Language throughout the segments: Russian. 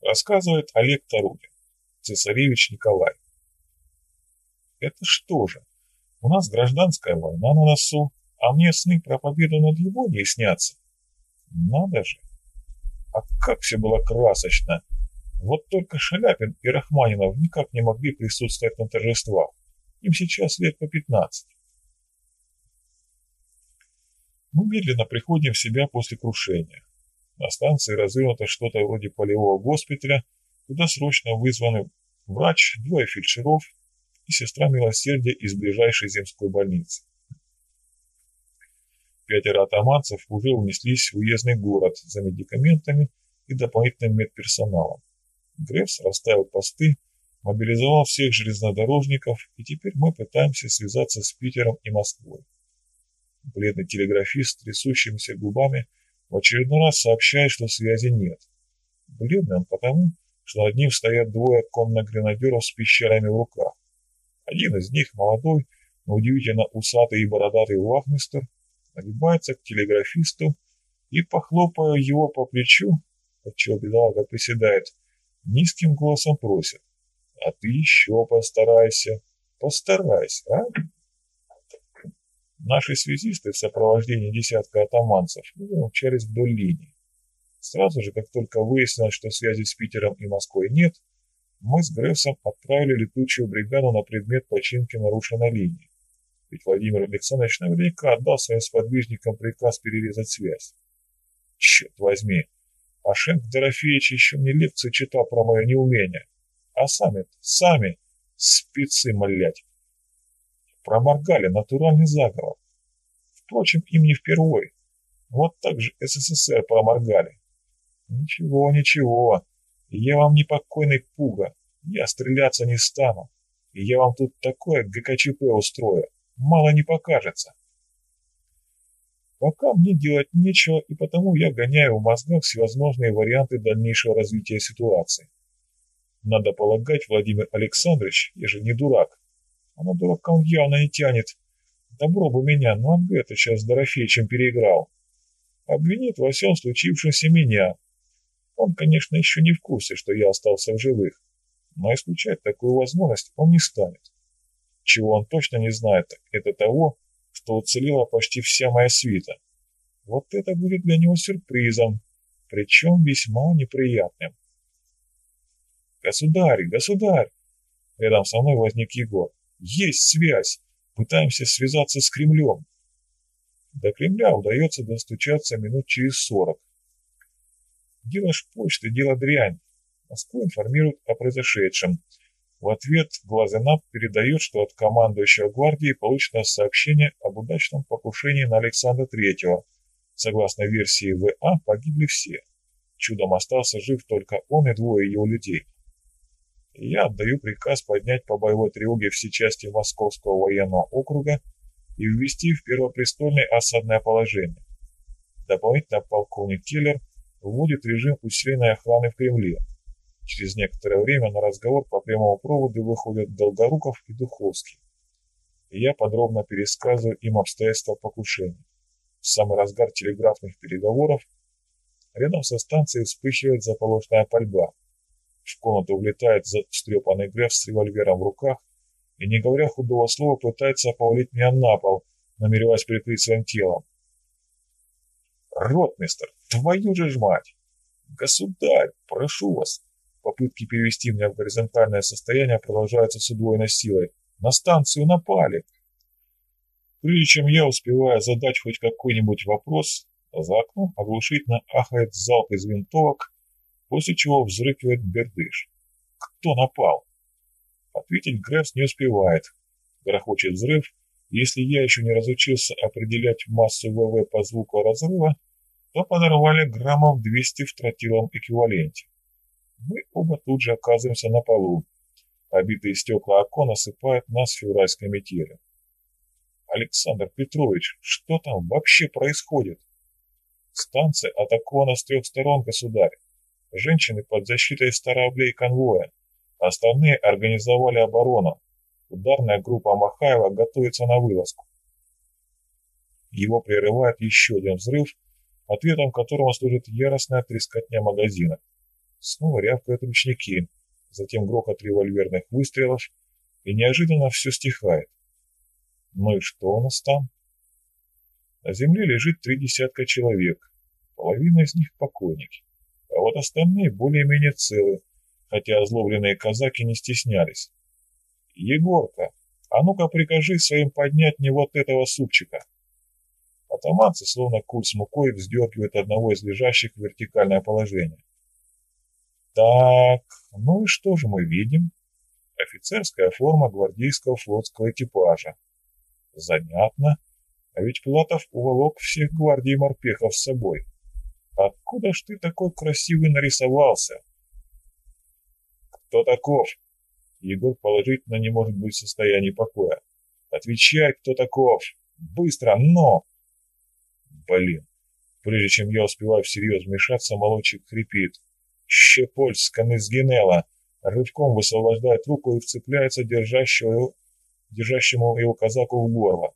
Рассказывает Олег Тарудин, цесаревич Николай. Это что же? У нас гражданская война на носу, а мне сны про победу над Ливонией снятся. Надо же! А как все было красочно! Вот только Шаляпин и Рахманинов никак не могли присутствовать на торжествах. Им сейчас лет по пятнадцать. Мы медленно приходим в себя после крушения. На станции развернуто что-то вроде полевого госпиталя, куда срочно вызваны врач, двое фельдшеров и сестра милосердия из ближайшей земской больницы. Пятеро атаманцев уже унеслись в уездный город за медикаментами и дополнительным медперсоналом. Грефс расставил посты, мобилизовал всех железнодорожников, и теперь мы пытаемся связаться с Питером и Москвой. Бледный телеграфист с трясущимися губами в очередной раз сообщает, что связи нет. Бледный он потому, что над ним стоят двое конногренадеров с пещерами в руках. Один из них, молодой, но удивительно усатый и бородатый вахмистер, нагибается к телеграфисту и, похлопая его по плечу, отчего бедолага приседает, низким голосом просит, «А ты еще постарайся, постарайся, а?» Наши связисты в сопровождении десятка атаманцев умчались вдоль линии. Сразу же, как только выяснилось, что связи с Питером и Москвой нет, мы с Грессом отправили летучую бригаду на предмет починки нарушенной линии. Ведь Владимир Александрович наверняка отдал своим сподвижникам приказ перерезать связь. Черт возьми, Ашенк Дорофеевич еще мне лекции читал про мое неумение. А сами сами, спецы, млять. Проморгали натуральный заговор. Впрочем, им не впервой. Вот так же СССР проморгали. Ничего, ничего. Я вам не покойный пуга. Я стреляться не стану. И я вам тут такое ГКЧП устрою. Мало не покажется. Пока мне делать нечего, и потому я гоняю в мозгах всевозможные варианты дальнейшего развития ситуации. Надо полагать, Владимир Александрович, я же не дурак, а на дурака он явно не тянет. Добро бы меня, но это сейчас с Дорофеичем переиграл. Обвинит во всем случившемся меня. Он, конечно, еще не в курсе, что я остался в живых, но исключать такую возможность он не станет. Чего он точно не знает, это того, что уцелела почти вся моя свита. Вот это будет для него сюрпризом, причем весьма неприятным. «Государь, государь!» Рядом со мной возник Егор. Есть связь. Пытаемся связаться с Кремлем. До Кремля удается достучаться минут через сорок. Дело почты, дело дрянь. Москву информируют о произошедшем. В ответ Глазенап передает, что от командующего гвардии получено сообщение об удачном покушении на Александра Третьего. Согласно версии ВА, погибли все. Чудом остался жив только он и двое его людей я отдаю приказ поднять по боевой тревоге все части Московского военного округа и ввести в первопрестольное осадное положение. Дополнительно полковник Келлер вводит режим усиленной охраны в Кремле. Через некоторое время на разговор по прямому проводу выходят Долгоруков и Духовский. Я подробно пересказываю им обстоятельства покушения. В самый разгар телеграфных переговоров рядом со станцией вспыхивает заполошная пальба – в комнату влетает встрепанный Греф с револьвером в руках и, не говоря худого слова, пытается повалить меня на пол, намереваясь прикрыть своим телом. «Ротмистер, твою же ж мать! Государь, прошу вас!» Попытки перевести меня в горизонтальное состояние продолжаются с удвоенной силой. «На станцию напали!» Прежде чем я успеваю задать хоть какой-нибудь вопрос, за окном оглушительно ахает залп из винтовок, после чего взрыкивает бердыш. Кто напал? Ответить Грефс не успевает. Грохочет взрыв, если я еще не разучился определять массу ВВ по звуку разрыва, то подорвали граммов 200 в тротиловом эквиваленте. Мы оба тут же оказываемся на полу. Обитые стекла окон осыпают нас февральской метелью. Александр Петрович, что там вообще происходит? Станция атакована с трех сторон, государь. Женщины под защитой старооблей конвоя. Остальные организовали оборону. Ударная группа Махаева готовится на вылазку. Его прерывает еще один взрыв, ответом которого служит яростная трескотня магазина. Снова рявкают ручники, затем грохот револьверных выстрелов, и неожиданно все стихает. Ну и что у нас там? На земле лежит три десятка человек, половина из них покойники, а вот остальные более-менее целы, хотя озлобленные казаки не стеснялись. «Егорка, а ну-ка прикажи своим поднять мне вот этого супчика!» Атаманцы, словно куль с мукой, вздергивают одного из лежащих в вертикальное положение. Так, ну и что же мы видим? Офицерская форма гвардейского флотского экипажа. Занятно. А ведь Платов уволок всех гвардий морпехов с собой. Откуда ж ты такой красивый нарисовался? Кто таков? Егор положительно не может быть в состоянии покоя. Отвечай, кто таков? Быстро, но! Блин, прежде чем я успеваю всерьез вмешаться, молодчик хрипит. Щепольскан из Генела рывком высвобождает руку и вцепляется держащего, держащему его казаку в горло.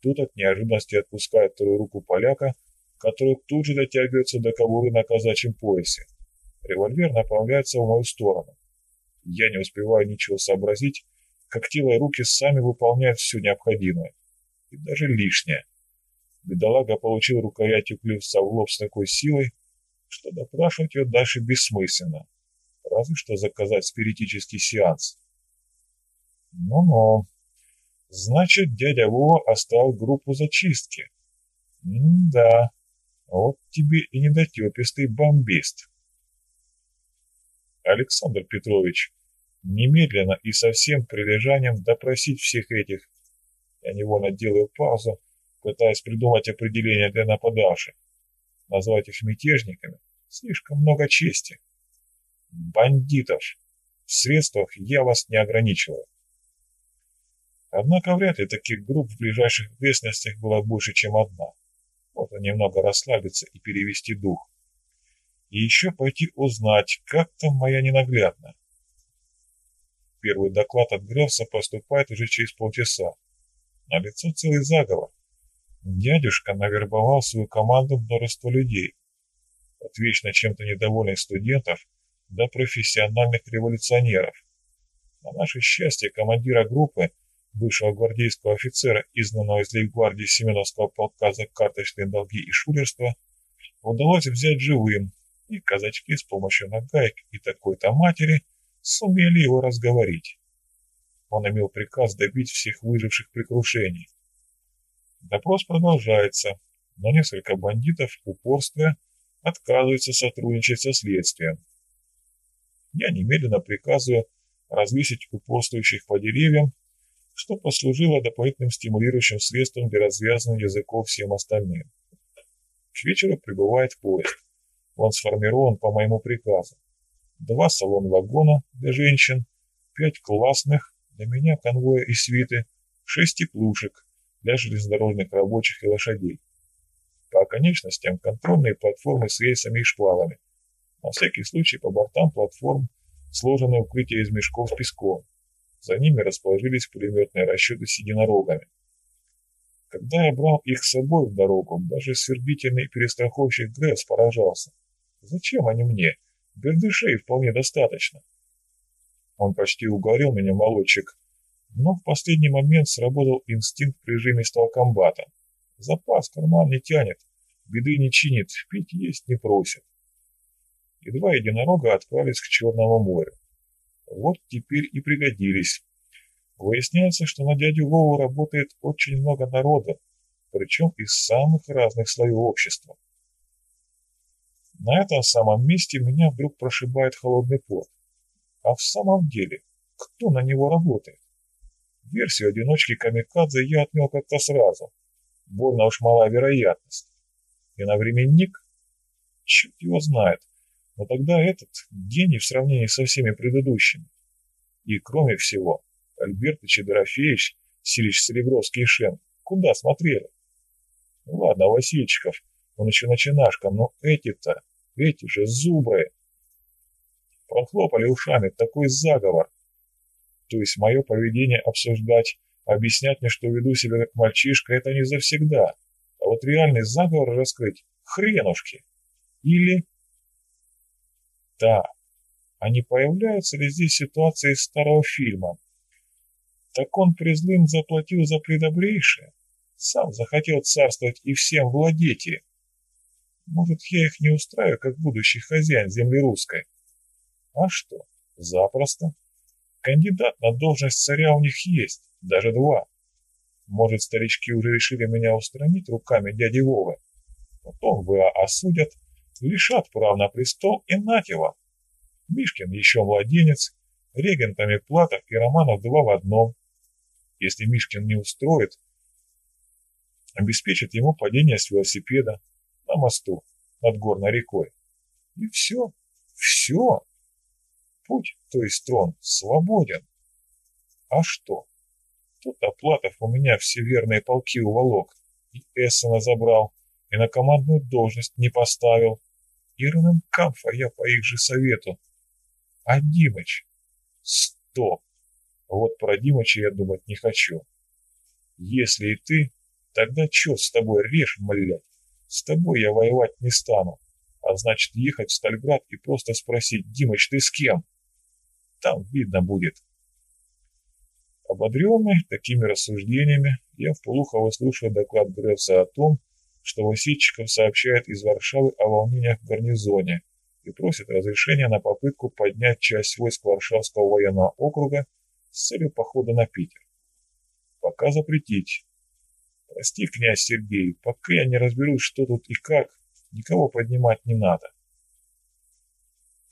Тут от неожиданности отпускает вторую руку поляка, который тут же дотягивается до кобуры на казачьем поясе. Револьвер направляется в мою сторону. Я не успеваю ничего сообразить, как тело и руки сами выполняют все необходимое. И даже лишнее. Бедолага получил рукоятью клювца в лоб с такой силой, что допрашивать ее дальше бессмысленно. Разве что заказать спиритический сеанс. Ну-ну. Значит, дядя Вова оставил группу зачистки. М-да. Вот тебе и недотепистый бомбист. Александр Петрович, немедленно и со всем прилежанием допросить всех этих. Я невольно делаю паузу, пытаясь придумать определение для нападавших. Назвать их мятежниками слишком много чести. Бандитов. В средствах я вас не ограничиваю. Однако вряд ли таких групп в ближайших окрестностях было больше, чем одна. Вот немного расслабиться и перевести дух. И еще пойти узнать, как там моя ненаглядная. Первый доклад от Грефса поступает уже через полчаса. На лицо целый заговор. Дядюшка навербовал свою команду множество людей. От вечно чем-то недовольных студентов до профессиональных революционеров. На наше счастье, командира группы, бывшего гвардейского офицера, изгнанного из лейб-гвардии Семеновского полка за карточные долги и шулерство, удалось взять живым, и казачки с помощью нагаек и такой-то матери сумели его разговорить. Он имел приказ добить всех выживших при крушении. Допрос продолжается, но несколько бандитов, упорствуя, отказываются сотрудничать со следствием. Я немедленно приказываю развесить упорствующих по деревьям, что послужило дополнительным стимулирующим средством для развязывания языков всем остальным. К вечеру прибывает поезд. Он сформирован по моему приказу. Два салон-вагона для женщин, пять классных, для меня конвоя и свиты, шесть теплушек, для железнодорожных рабочих и лошадей. По оконечностям контрольные платформы с рейсами и шквалами. На всякий случай по бортам платформ сложены укрытия из мешков с песком. За ними расположились пулеметные расчеты с единорогами. Когда я брал их с собой в дорогу, даже свербительный перестраховщик Гресс поражался. Зачем они мне? Бердышей вполне достаточно. Он почти уговорил меня, молодчик, но в последний момент сработал инстинкт прижимистого комбата. Запас карман не тянет, беды не чинит, пить есть не просит. И два единорога отправились к Черному морю. Вот теперь и пригодились. Выясняется, что на дядю Вову работает очень много народа, причем из самых разных слоев общества. На этом самом месте меня вдруг прошибает холодный пот. А в самом деле, кто на него работает? Версию одиночки Камикадзе я отмел как-то сразу. Больно уж мала вероятность. И на временник? Черт его знает. Но тогда этот гений в сравнении со всеми предыдущими. И кроме всего, Альбертыч и Дорофеевич, Силич Серебровский и Шен, куда смотрели? Ну ладно, Васильчиков, он еще начинашка, но эти-то, эти же зубры. Прохлопали ушами, такой заговор. То есть мое поведение обсуждать, объяснять мне, что веду себя как мальчишка, это не завсегда. А вот реальный заговор раскрыть – хренушки. Или... Да, а не появляются ли здесь ситуации из старого фильма? Так он призлым заплатил за предобрейшее, сам захотел царствовать и всем владеть. Может, я их не устраиваю, как будущий хозяин земли русской? А что, запросто. Кандидат на должность царя у них есть, даже два. Может, старички уже решили меня устранить руками дяди Вовы? Потом вы осудят, лишат прав на престол и нате вам. Мишкин еще младенец, регентами Платов и Романов два в одном. Если Мишкин не устроит, обеспечит ему падение с велосипеда на мосту над горной рекой. И все, все. Путь, то есть трон, свободен. А что? Тут Оплатов у меня все верные полки уволок, и Эссена забрал, и на командную должность не поставил. Ирным Камфа я по их же совету а Димыч? Стоп! Вот про Димыча я думать не хочу. Если и ты, тогда чё с тобой режь, млядь? С тобой я воевать не стану. А значит, ехать в Стальград и просто спросить, Димыч, ты с кем? Там видно будет. Ободренный такими рассуждениями, я вполуха выслушиваю доклад Грефса о том, что Васильчиков сообщает из Варшавы о волнениях в гарнизоне, и просит разрешения на попытку поднять часть войск Варшавского военного округа с целью похода на Питер. Пока запретить. Прости, князь Сергей, пока я не разберусь, что тут и как, никого поднимать не надо.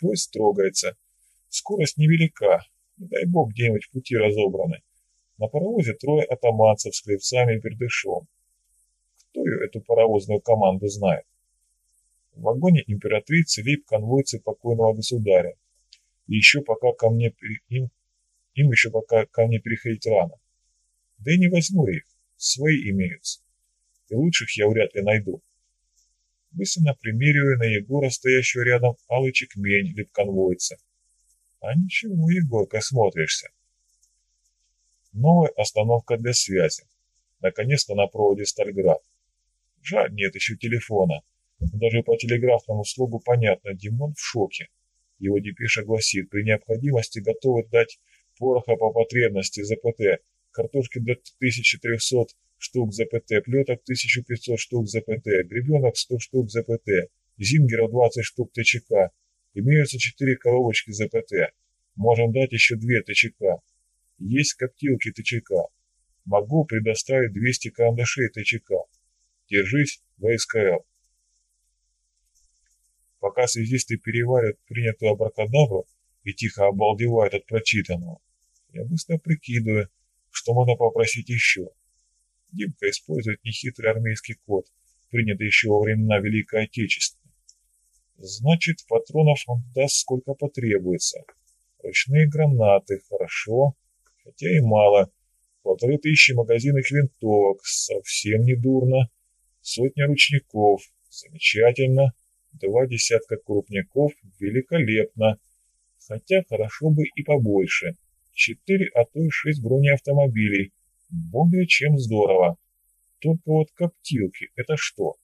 Поезд трогается. Скорость невелика, не дай бог где-нибудь пути разобраны. На паровозе трое атаманцев с клевцами и бердышом. Кто ее, эту паровозную команду, знает? В вагоне императрицы лейб-конвойцы покойного государя. И еще пока ко мне им, им еще пока ко мне переходить рано. Да и не возьму их, свои имеются. И лучших я вряд ли найду. Мысленно примериваю на Егора, стоящего рядом, алый чекмень лейб-конвойца. А ничего, Егорка, смотришься. Новая остановка для связи. Наконец-то на проводе Стальград. Жаль, нет еще телефона. Даже по телеграфному слогу понятно, Димон в шоке. Его депеша гласит, при необходимости готовы дать пороха по потребности ЗПТ, картошки до 1300 штук ЗПТ, плеток 1500 штук ЗПТ, гребенок 100 штук ЗПТ, зингеров 20 штук ТЧК. Имеются 4 коробочки ЗПТ. Можем дать еще 2 ТЧК. Есть коптилки ТЧК. Могу предоставить 200 карандашей ТЧК. Держись, ВСКЛ. Пока связисты переваривают принятую абракадабру и тихо обалдевают от прочитанного, я быстро прикидываю, что можно попросить еще. Димка использует нехитрый армейский код, принятый еще во времена Великой Отечественной. Значит, патронов он даст сколько потребуется. Ручные гранаты, хорошо, хотя и мало. Полторы тысячи магазинных винтовок, совсем не дурно. Сотня ручников, замечательно. Два десятка крупняков – великолепно. Хотя хорошо бы и побольше. Четыре, а то и шесть бронеавтомобилей. Более чем здорово. Только вот коптилки – это что?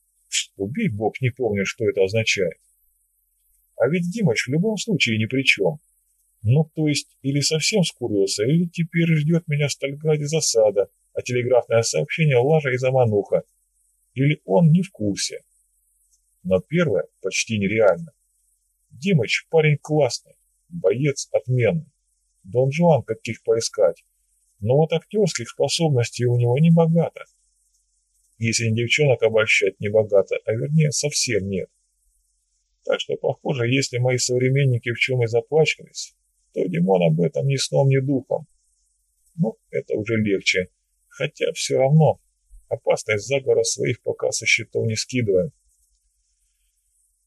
Убей бог, не помню, что это означает. А ведь Димыч в любом случае ни при чем. Ну, то есть, или совсем скурился, или теперь ждет меня в Стальграде засада, а телеграфное сообщение лажа и замануха. Или он не в курсе. Но первое почти нереально. Димыч парень классный, боец отменный. Дон Жуан каких поискать. Но вот актерских способностей у него не богато. Если девчонок обольщать, не богато, а вернее совсем нет. Так что, похоже, если мои современники в чем и запачкались, то Димон об этом ни сном, ни духом. Ну, это уже легче. Хотя все равно опасность заговора своих пока со счетов не скидываем.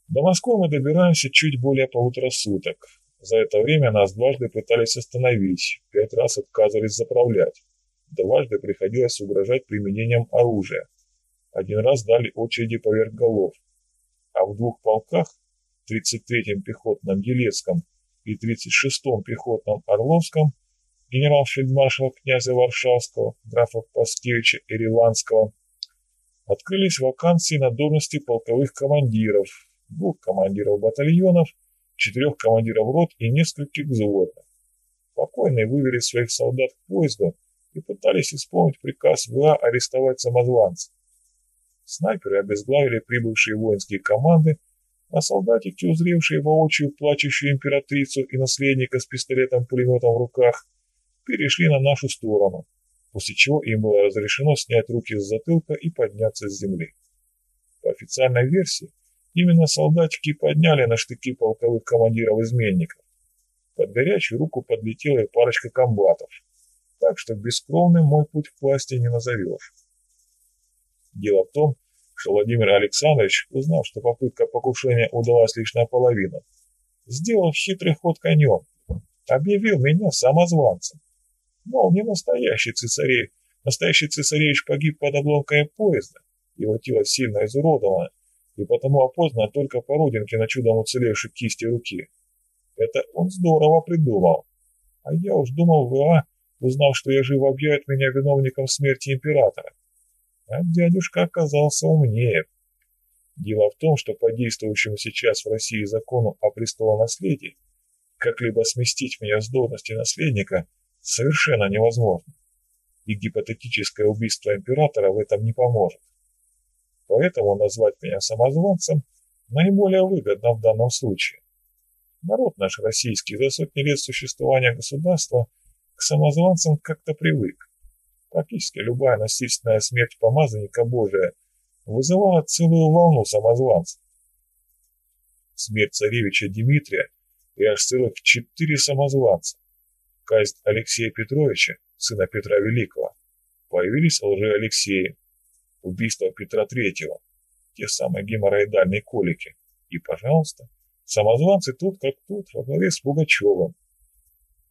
До Москвы мы добираемся чуть более полутора суток. За это время нас дважды пытались остановить, пять раз отказывались заправлять. Дважды приходилось угрожать применением оружия. Один раз дали очереди поверх голов. А в двух полках, 33-м пехотном Елецком и 36-м пехотном Орловском, генерал-фельдмаршала князя Варшавского, графа Паскевича и открылись вакансии на должности полковых командиров, двух командиров батальонов четырех командиров рот и нескольких взводных. Покойные вывели своих солдат к поезду и пытались исполнить приказ ВА арестовать самозванца. Снайперы обезглавили прибывшие воинские команды, а солдатики, узревшие воочию плачущую императрицу и наследника с пистолетом-пулеметом в руках, перешли на нашу сторону, после чего им было разрешено снять руки с затылка и подняться с земли. По официальной версии, именно солдатики подняли на штыки полковых командиров-изменников. Под горячую руку подлетела и парочка комбатов, так что бескровным мой путь к власти не назовешь. Дело в том, что Владимир Александрович, узнав, что попытка покушения удалась лишь наполовину, сделал хитрый ход конем, объявил меня самозванцем. Мол, не настоящий цесарей, настоящий цесаревич погиб под обломкой поезда, его тело сильно изуродовано, и потому опознано только по родинке на чудом уцелевшей кисти руки. Это он здорово придумал. А я уж думал, ВА, узнав, что я жив, объявит меня виновником смерти императора. А дядюшка оказался умнее. Дело в том, что по действующему сейчас в России закону о престолонаследии как-либо сместить меня с должности наследника совершенно невозможно. И гипотетическое убийство императора в этом не поможет. Поэтому назвать меня самозванцем наиболее выгодно в данном случае. Народ наш российский за сотни лет существования государства к самозванцам как-то привык. Практически любая насильственная смерть помазанника Божия вызывала целую волну самозванцев. Смерть царевича Дмитрия и аж целых четыре самозванца. Казнь Алексея Петровича, сына Петра Великого. Появились лжи-Алексеи. Убийство Петра Третьего. Те самые геморроидальные колики. И, пожалуйста, самозванцы тут как тут, во главе с Пугачевым.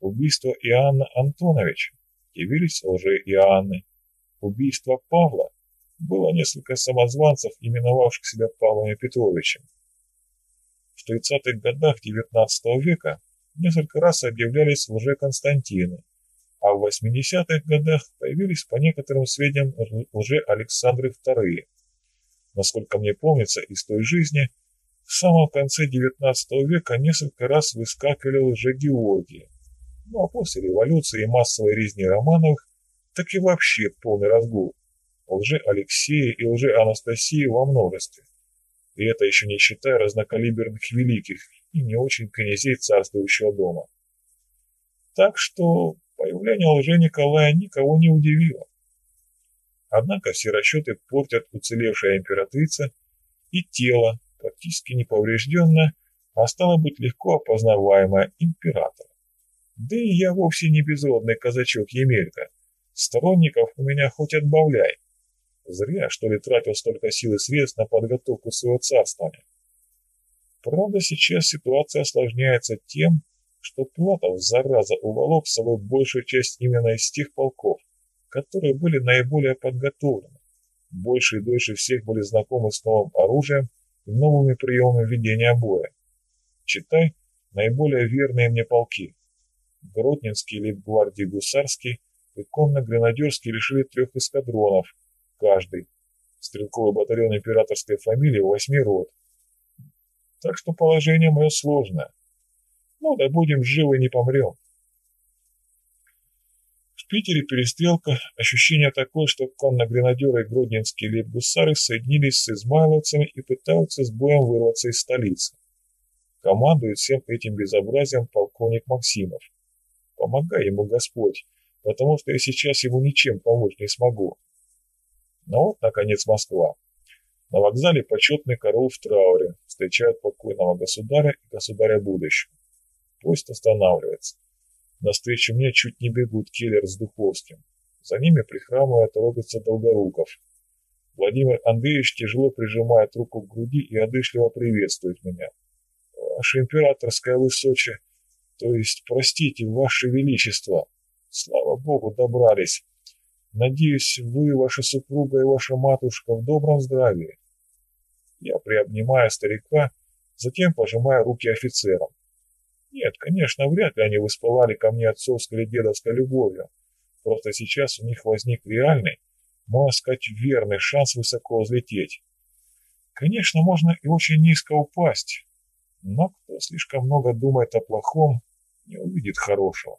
Убийство Иоанна Антоновича явились лжи Иоанны. Убийство Павла было несколько самозванцев, именовавших себя Павлом Петровичем. В 30-х годах XIX века несколько раз объявлялись лже-Константины, а в 80-х годах появились по некоторым сведениям лже-Александры II. Насколько мне помнится из той жизни, в самом конце XIX века несколько раз выскакивали лже-Георгии, ну а после революции и массовой резни Романовых, так и вообще полный разгул. Лжи Алексея и лжи Анастасии во множестве. И это еще не считая разнокалиберных великих и не очень князей царствующего дома. Так что появление лжи Николая никого не удивило. Однако все расчеты портят уцелевшая императрица и тело, практически неповрежденное, а стало быть легко опознаваемое император. Да и я вовсе не безродный казачок Емелька. Сторонников у меня хоть отбавляй. Зря, что ли, тратил столько сил и средств на подготовку своего царствования. Правда, сейчас ситуация осложняется тем, что Платов, зараза, уволок собой большую часть именно из тех полков, которые были наиболее подготовлены, больше и дольше всех были знакомы с новым оружием и новыми приемами ведения боя. Читай, наиболее верные мне полки. Гродненский лейб-гвардии гусарский и конно-гренадерский решили трех эскадронов, каждый. Стрелковый батальон императорской фамилии восьми рот. Так что положение мое сложное. Ну да будем живы, не помрем. В Питере перестрелка, ощущение такое, что конно-гренадеры и гродненские лейб-гусары соединились с измайловцами и пытаются с боем вырваться из столицы. Командует всем этим безобразием полковник Максимов. Помогай ему Господь, потому что я сейчас ему ничем помочь не смогу. Ну вот, наконец, Москва. На вокзале почетный корол в трауре, встречают покойного государя и государя будущего. Поезд останавливается. Навстречу мне чуть не бегут Келлер с Духовским. За ними, прихрамывая, торопится Долгоруков. Владимир Андреевич тяжело прижимает руку к груди и одышливо приветствует меня. «Ваше императорское высочие, то есть, простите, Ваше Величество, слава Богу, добрались. Надеюсь, вы, ваша супруга и ваша матушка в добром здравии. Я приобнимаю старика, затем пожимаю руки офицерам. Нет, конечно, вряд ли они воспылали ко мне отцовской или дедовской любовью. Просто сейчас у них возник реальный, можно сказать, верный шанс высоко взлететь. Конечно, можно и очень низко упасть, Но кто слишком много думает о плохом, не увидит хорошего.